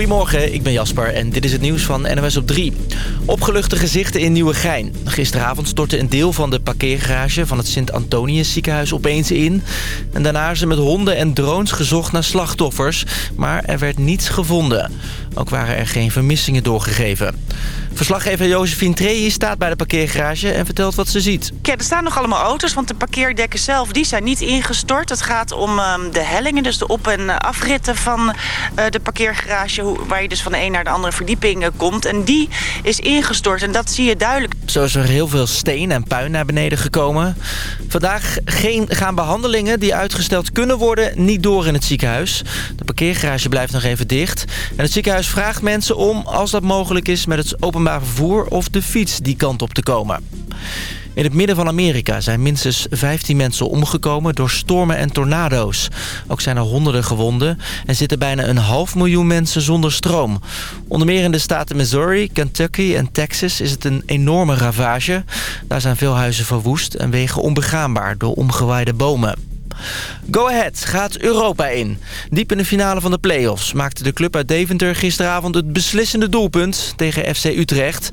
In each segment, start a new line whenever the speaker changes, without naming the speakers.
Goedemorgen, ik ben Jasper en dit is het nieuws van NOS op 3. Opgeluchte gezichten in Nieuwegein. Gisteravond stortte een deel van de parkeergarage van het Sint-Antonius ziekenhuis opeens in. En daarna zijn met honden en drones gezocht naar slachtoffers. Maar er werd niets gevonden. Ook waren er geen vermissingen doorgegeven. Verslaggever Josephine Trey staat bij de parkeergarage en vertelt wat ze ziet.
Ja, er staan nog allemaal auto's, want de parkeerdekken zelf die zijn niet ingestort. Het gaat om um, de hellingen, dus de op- en afritten van uh, de parkeergarage... waar je dus van de een naar de andere verdieping uh, komt. En die is ingestort en dat zie je duidelijk.
Zo is er heel veel steen en puin naar beneden gekomen. Vandaag geen, gaan behandelingen die uitgesteld kunnen worden niet door in het ziekenhuis. De parkeergarage blijft nog even dicht. En het ziekenhuis vraagt mensen om, als dat mogelijk is... met het openbaar vervoer of de fiets die kant op te komen. In het midden van Amerika zijn minstens 15 mensen omgekomen door stormen en tornado's. Ook zijn er honderden gewonden en zitten bijna een half miljoen mensen zonder stroom. Onder meer in de staten Missouri, Kentucky en Texas is het een enorme ravage. Daar zijn veel huizen verwoest en wegen onbegaanbaar door omgewaaide bomen. Go Ahead gaat Europa in. Diep in de finale van de play-offs maakte de club uit Deventer gisteravond het beslissende doelpunt tegen FC Utrecht.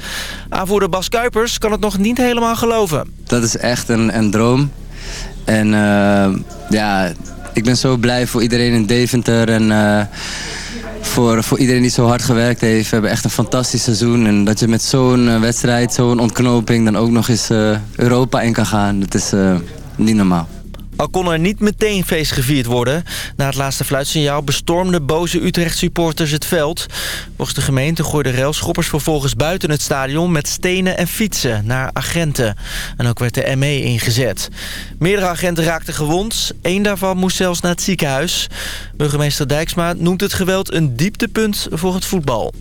Aanvoerder Bas Kuipers kan het nog niet helemaal geloven.
Dat is echt een, een droom. En uh, ja, ik ben zo blij voor iedereen in Deventer en... Uh, voor, voor iedereen die zo hard gewerkt heeft. We hebben echt een fantastisch seizoen. En dat je met zo'n wedstrijd, zo'n ontknoping... dan ook nog eens Europa in kan gaan. Dat is niet normaal.
Al kon er niet meteen feest gevierd worden. Na het laatste fluitsignaal bestormden boze Utrecht-supporters het veld. Volgens de gemeente gooiden railschoppers vervolgens buiten het stadion... met stenen en fietsen naar agenten. En ook werd de ME ingezet. Meerdere agenten raakten gewond. Eén daarvan moest zelfs naar het ziekenhuis. Burgemeester Dijksma noemt het geweld een dieptepunt voor het voetbal.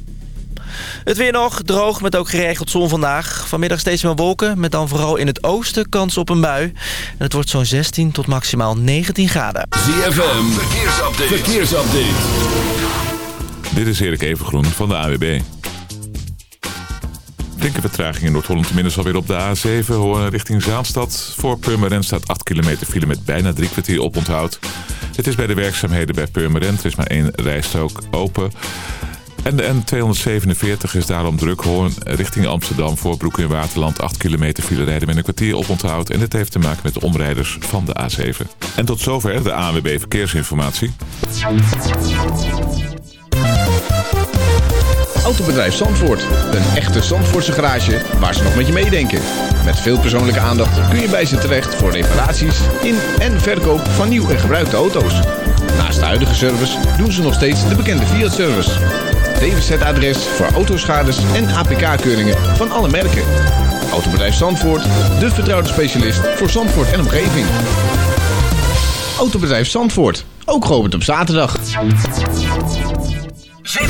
Het weer nog, droog met ook geregeld zon vandaag. Vanmiddag steeds meer wolken, met dan vooral in het oosten kans op een bui. En het wordt zo'n 16 tot maximaal 19 graden.
ZFM, verkeersupdate. verkeersupdate. Dit is Erik Evengroen van de AWB. Flinke vertraging in Noord-Holland, inmiddels alweer op de A7 horen richting Zaanstad. Voor Purmerend staat 8 kilometer file met bijna drie kwartier oponthoud. Het is bij de werkzaamheden bij Purmerend. Er is maar één rijstrook open. En de N247 is daarom druk hoorn richting Amsterdam voor Broek in Waterland. 8 kilometer file rijden met een kwartier op onthoud. En dit heeft te maken met de omrijders van de A7. En tot zover de ANWB Verkeersinformatie.
Autobedrijf Zandvoort. Een echte Zandvoortse garage waar ze nog met je meedenken. Met veel persoonlijke aandacht kun je bij ze terecht voor reparaties in en verkoop van nieuw en gebruikte auto's. Naast de huidige service doen ze nog steeds de bekende Fiat-service. DWZ-adres voor autoschades en APK-keuringen van alle merken. Autobedrijf Zandvoort, de vertrouwde specialist voor Zandvoort en omgeving. Autobedrijf Zandvoort, ook geopend op zaterdag.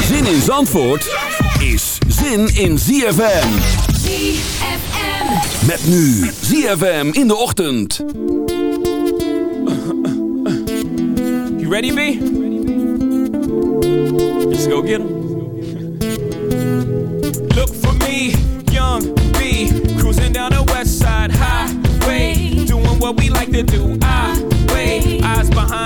Zin in Zandvoort is zin in ZFM.
ZFM.
Met nu ZFM in de ochtend.
You ready, B? Let's go get 'em. Look for me, young B, cruising down the west side highway, doing what we like to do. I wait, eyes behind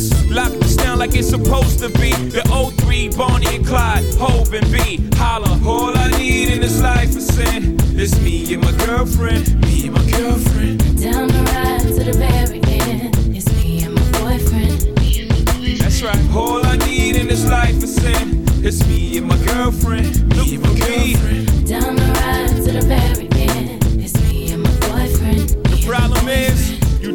lock this down like it's supposed to be. The O3, Bonnie and Clyde, Hov and B. Holla, all I need in this life is sin. It's me and my girlfriend, me and my girlfriend.
Down the ride to the very end. It's me and my boyfriend. Me and my boyfriend.
That's right. All I need in this life is sin. It's me and my girlfriend. Me and my girlfriend.
Down the ride to the very end. It's me and my boyfriend.
The problem is,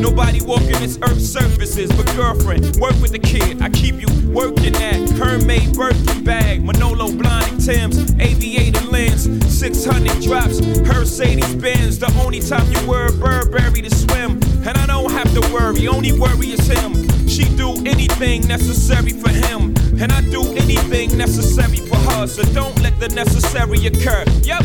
Nobody walking this earth surfaces, but girlfriend, work with the kid. I keep you working at Hermès Birkin bag, Manolo Blahnik Tim's, aviator lens, 600 drops, Mercedes Benz. The only time you wear a Burberry to swim, and I don't have to worry. Only worry is him. She do anything necessary for him, and I do anything necessary for her. So don't let the necessary occur. Yep.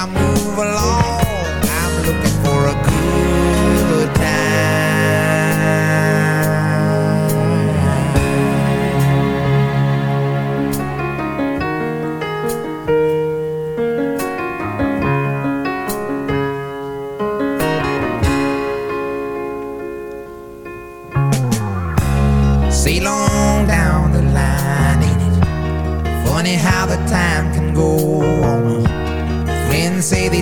I move along.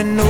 To know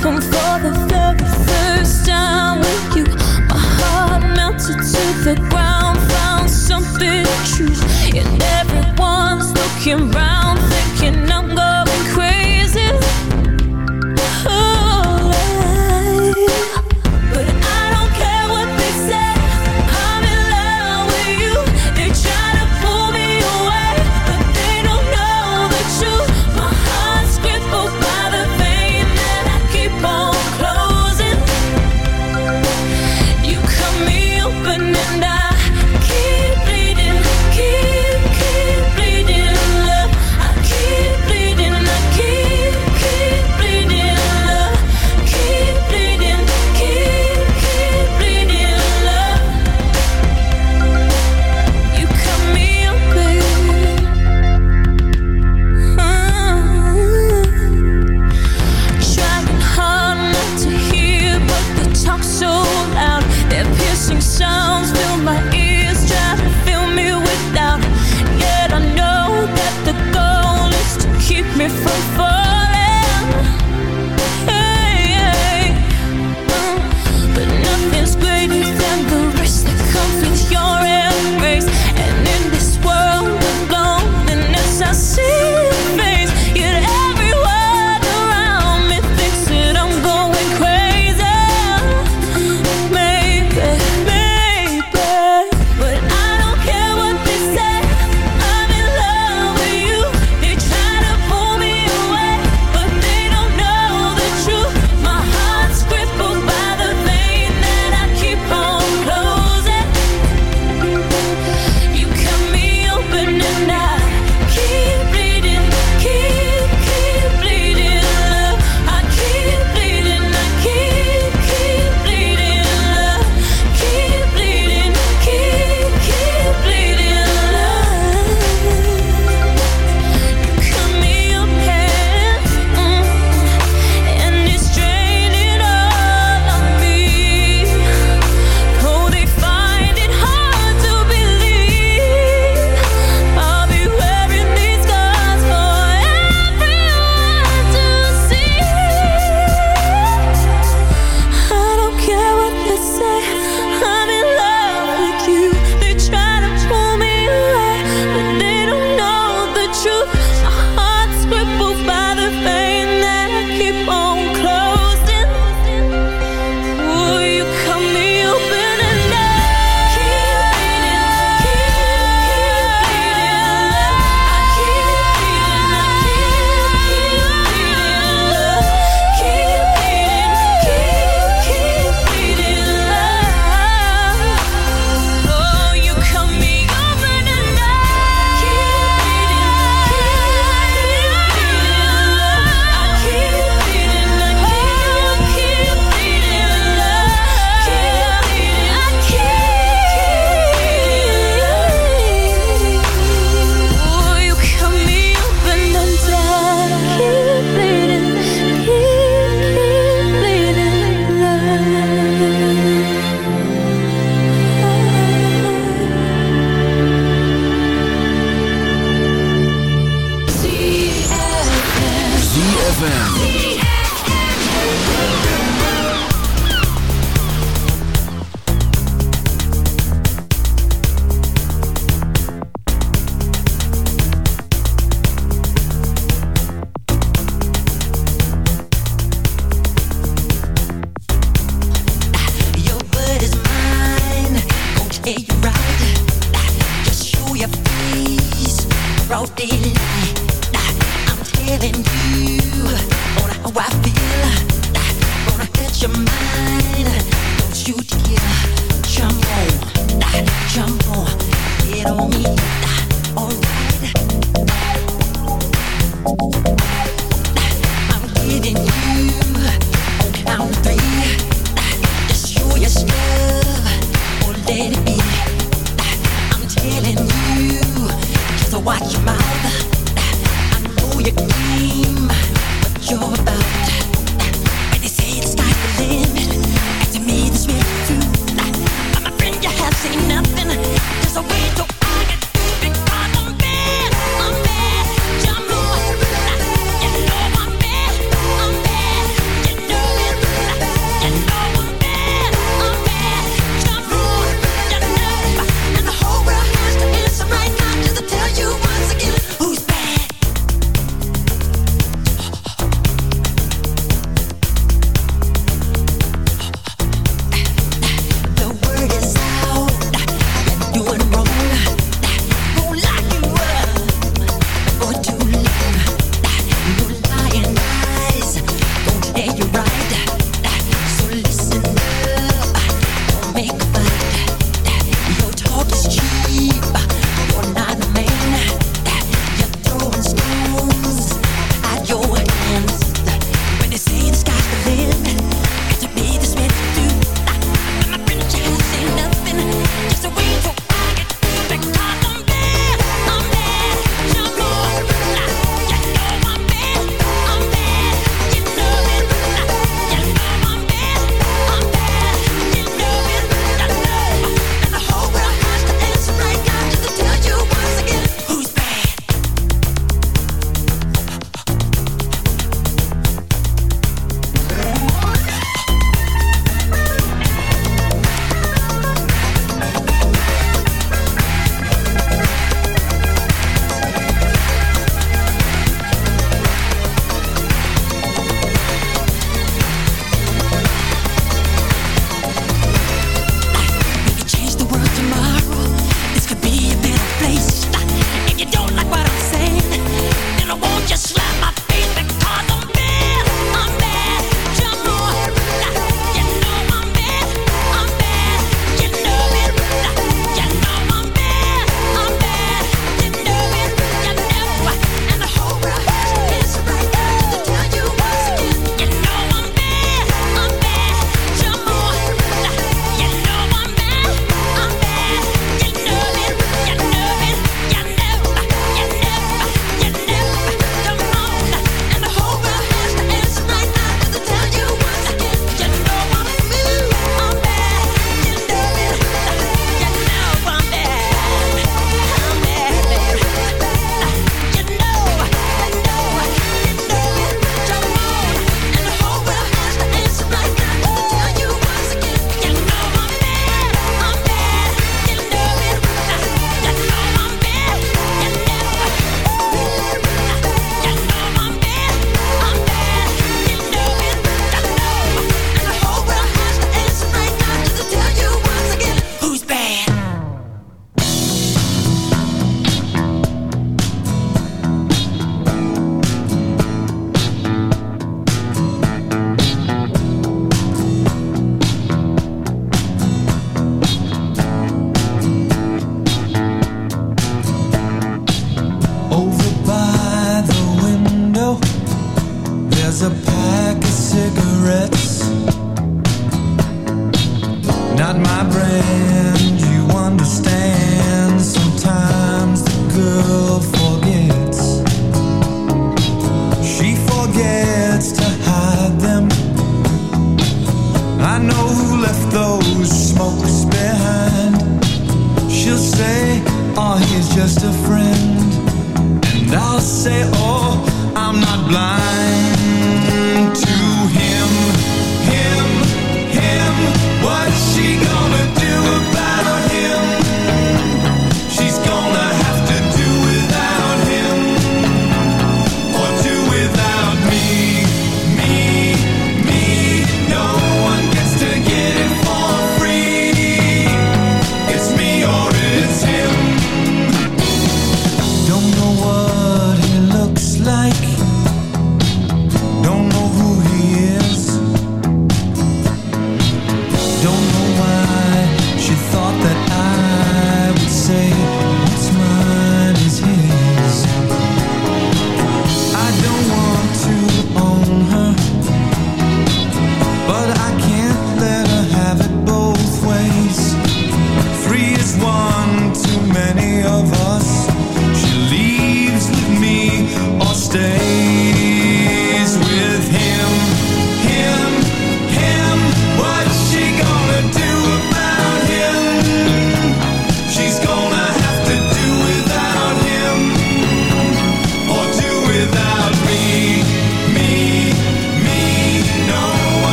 Something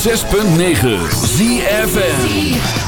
106.9 ZFM.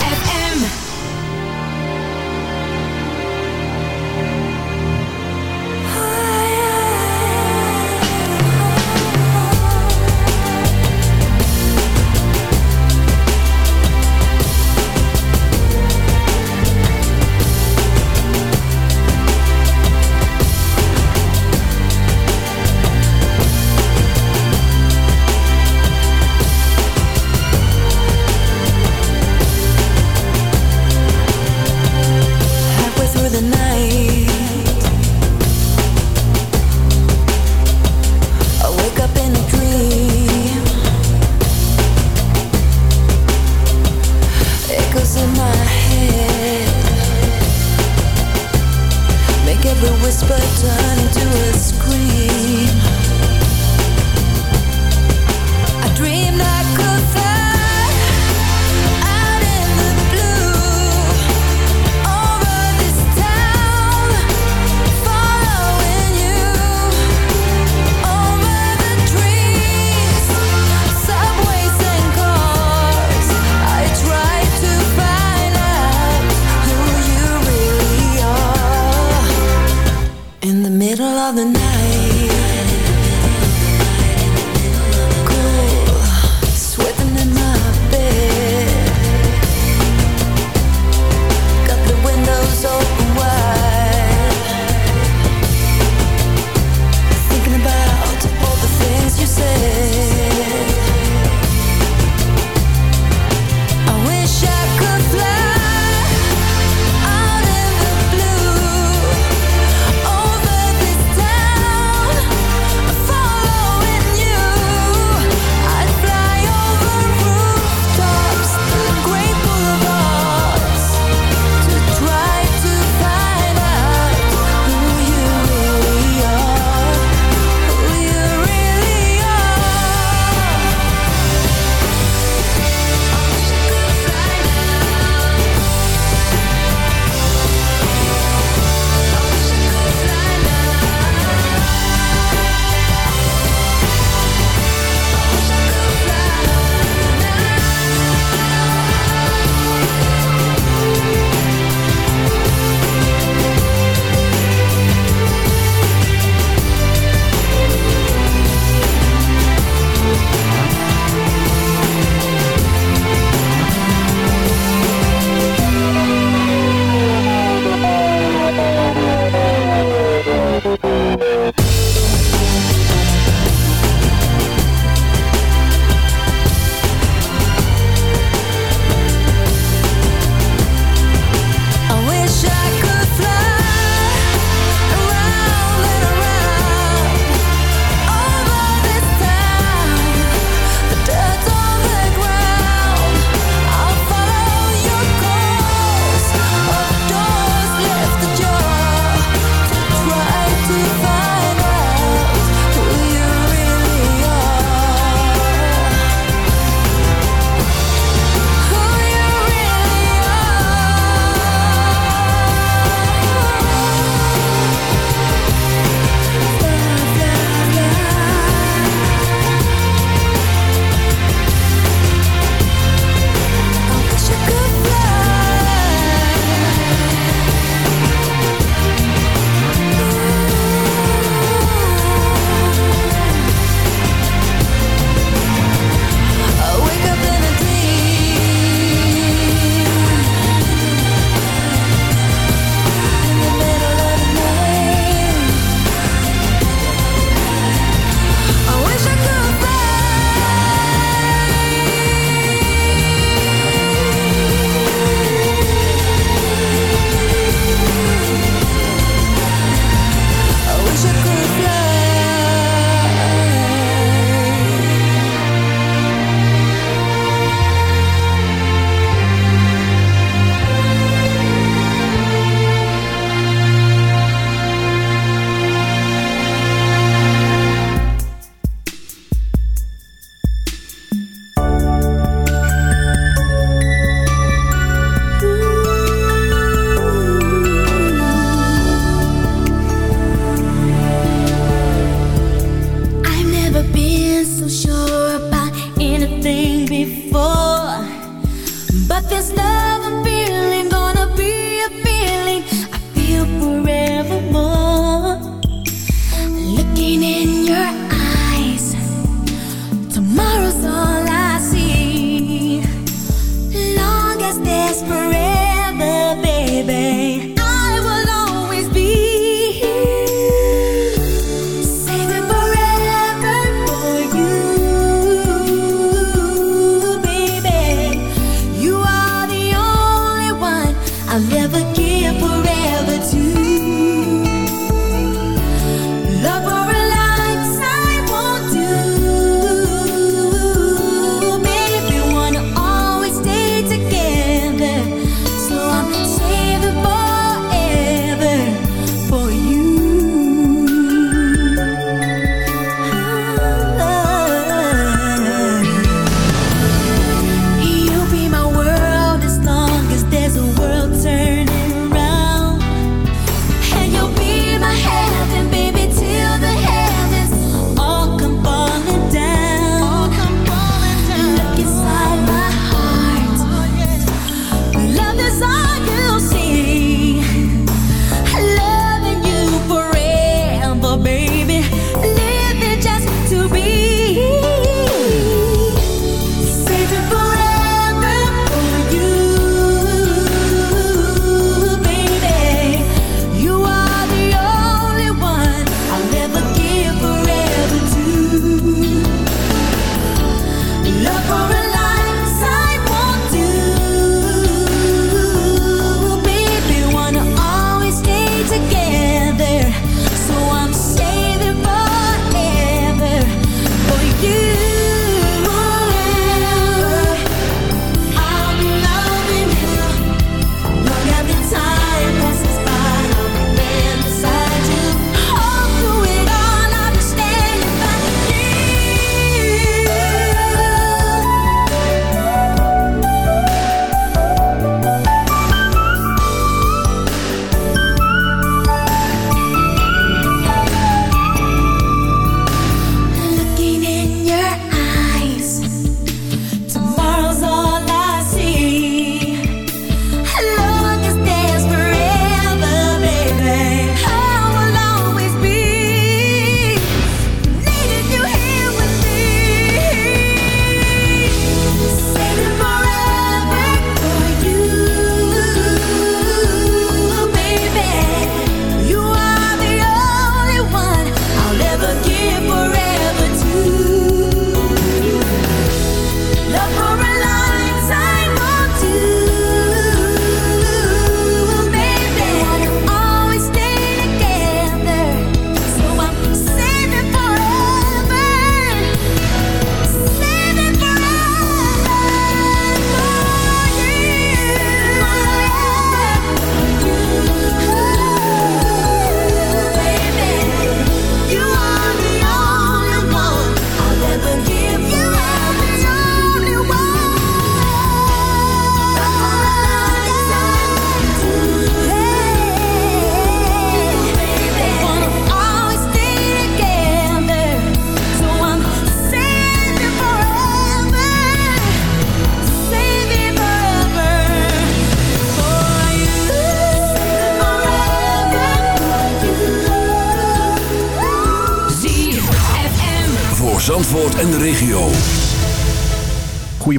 desperate.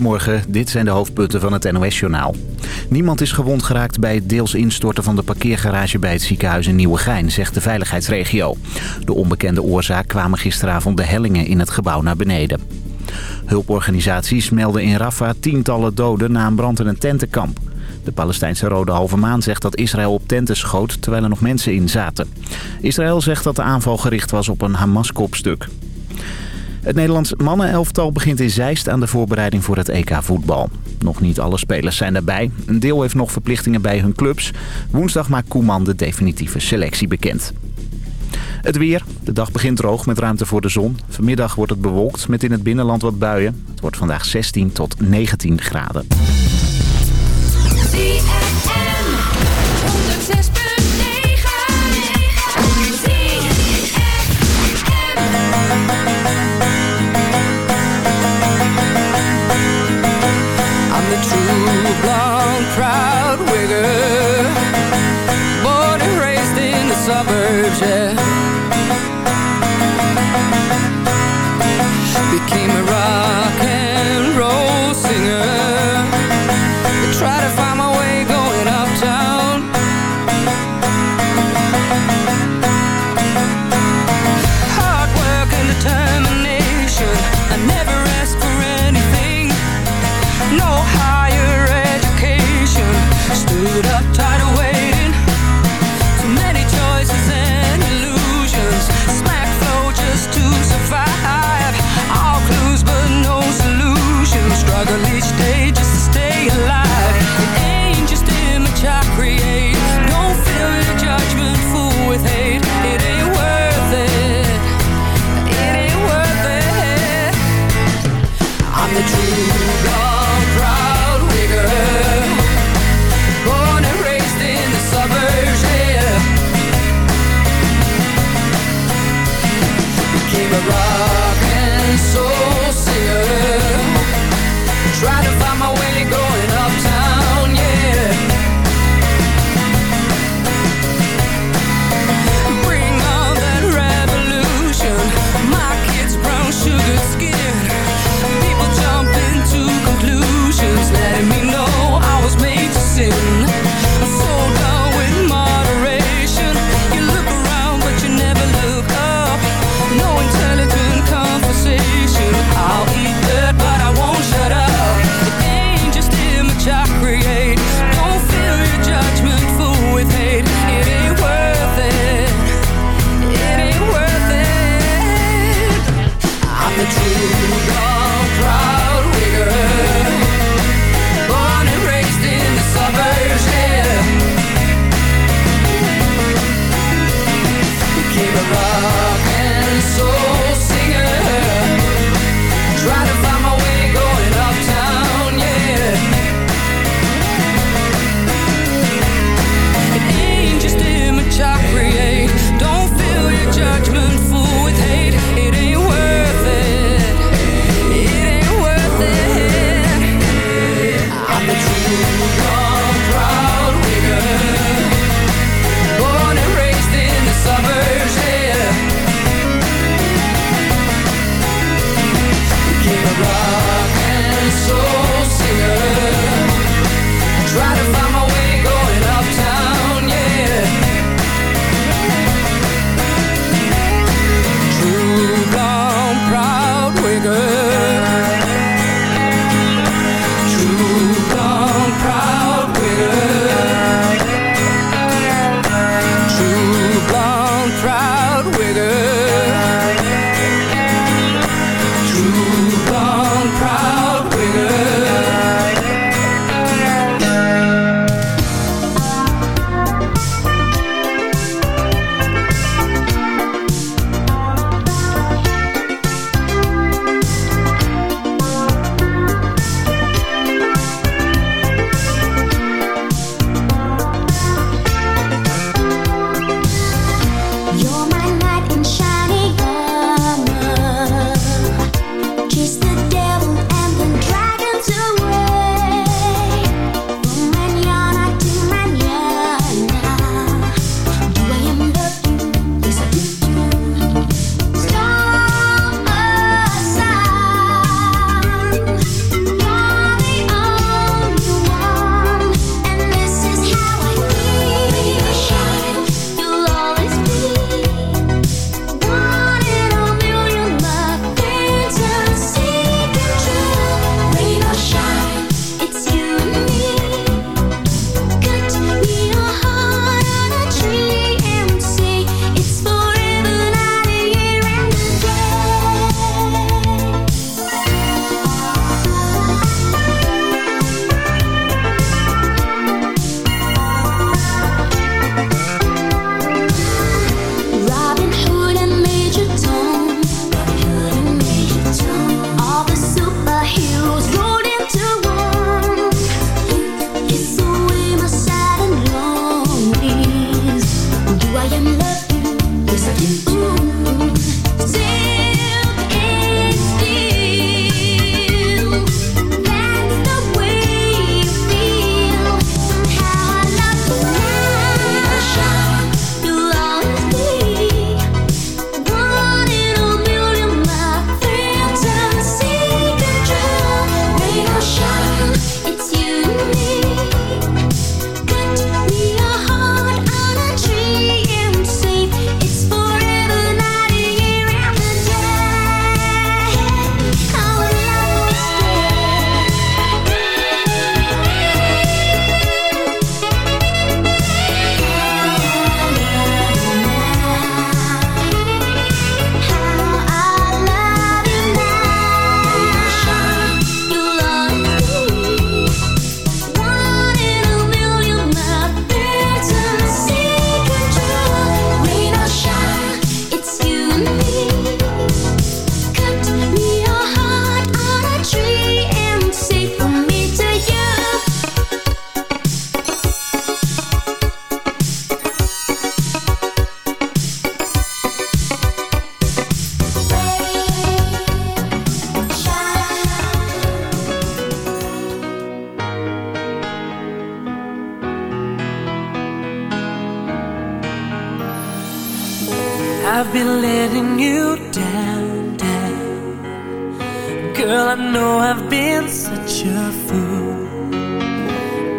Goedemorgen, dit zijn de hoofdpunten van het NOS-journaal. Niemand is gewond geraakt bij het deels instorten van de parkeergarage bij het ziekenhuis in Nieuwegein, zegt de veiligheidsregio. De onbekende oorzaak kwamen gisteravond de hellingen in het gebouw naar beneden. Hulporganisaties melden in Rafah tientallen doden na een brand in een tentenkamp. De Palestijnse Rode Halve Maan zegt dat Israël op tenten schoot terwijl er nog mensen in zaten. Israël zegt dat de aanval gericht was op een Hamas-kopstuk. Het Nederlands mannenelftal begint in Zeist aan de voorbereiding voor het EK voetbal. Nog niet alle spelers zijn erbij. Een deel heeft nog verplichtingen bij hun clubs. Woensdag maakt Koeman de definitieve selectie bekend. Het weer. De dag begint droog met ruimte voor de zon. Vanmiddag wordt het bewolkt met in het binnenland wat buien. Het wordt vandaag 16 tot 19 graden.
Became a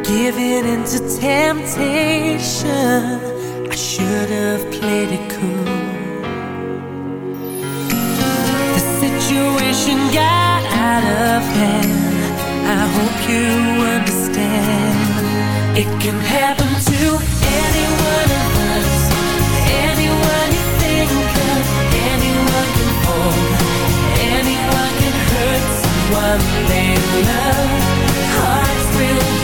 Giving into temptation, I should have played it cool. The situation got out of hand. I hope you understand. It can happen to anyone of us, anyone you think of, anyone can fall, anyone can hurt someone they love. Hearts will.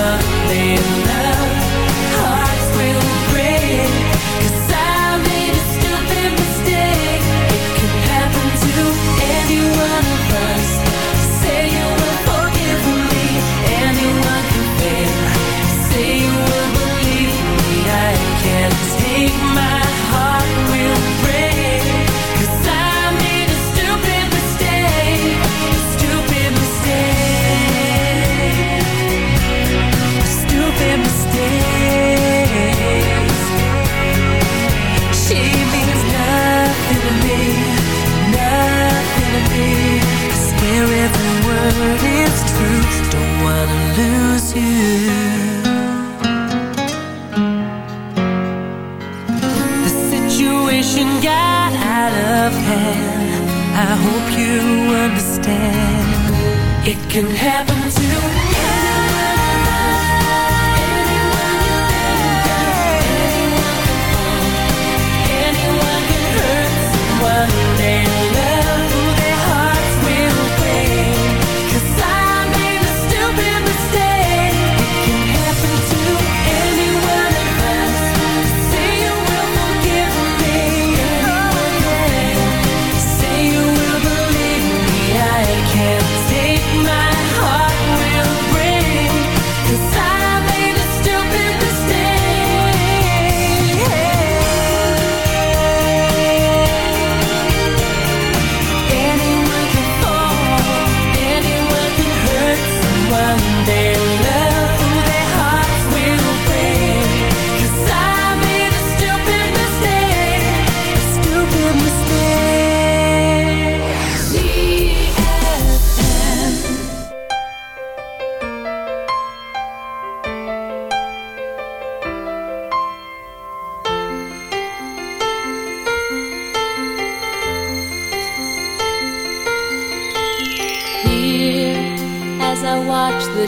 one they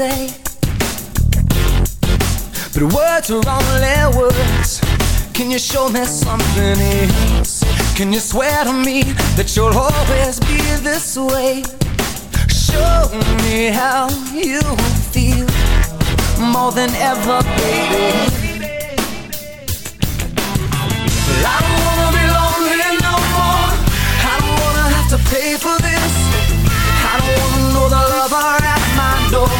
say. But words are only words. Can you show me something else? Can you swear to me that you'll always be this way? Show me how you feel more than ever, baby. I don't wanna be lonely no more. I don't wanna have to pay for this. I don't wanna know the lover at my door.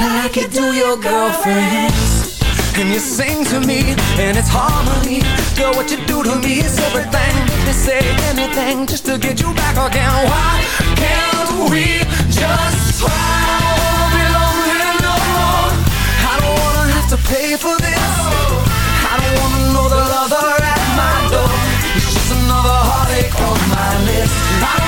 Like you do your girlfriends. And you sing to me, and it's harmony. Girl, what you do to me is everything. They say anything just to get you back again. Why can't we just try? I wanna be lonely no more. I don't wanna have to pay for this. I don't wanna know the lover at my door. It's just another heartache on my list. I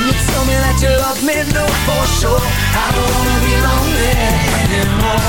When you tell me that you love me, know for sure I don't wanna be lonely anymore.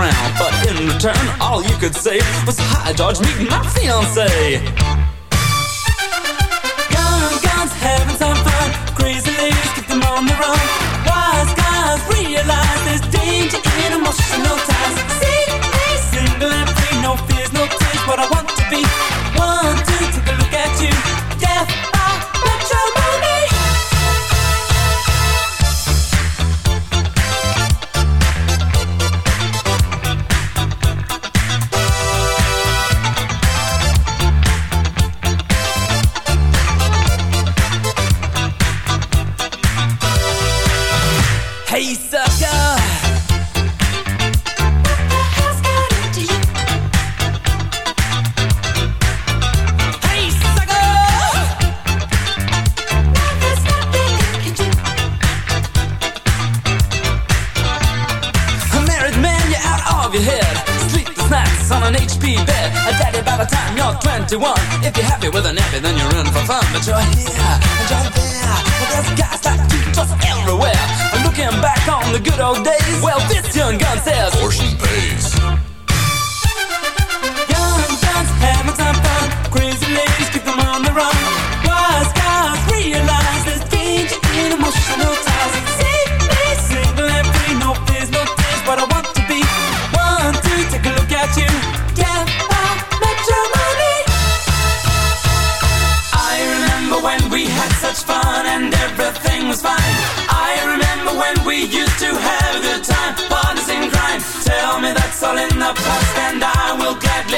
Frown? But in return, all you could say was, hi George, meet my fiance. Young guns having some fun, crazy ladies keep them on the run. Wise guys realize there's danger in emotional ties. See me single and free, no fears, no tears, but I want to be one to take a look at you. Fun. But you're here and you're there. Well, there's guys like you just everywhere. And looking back on the good old days,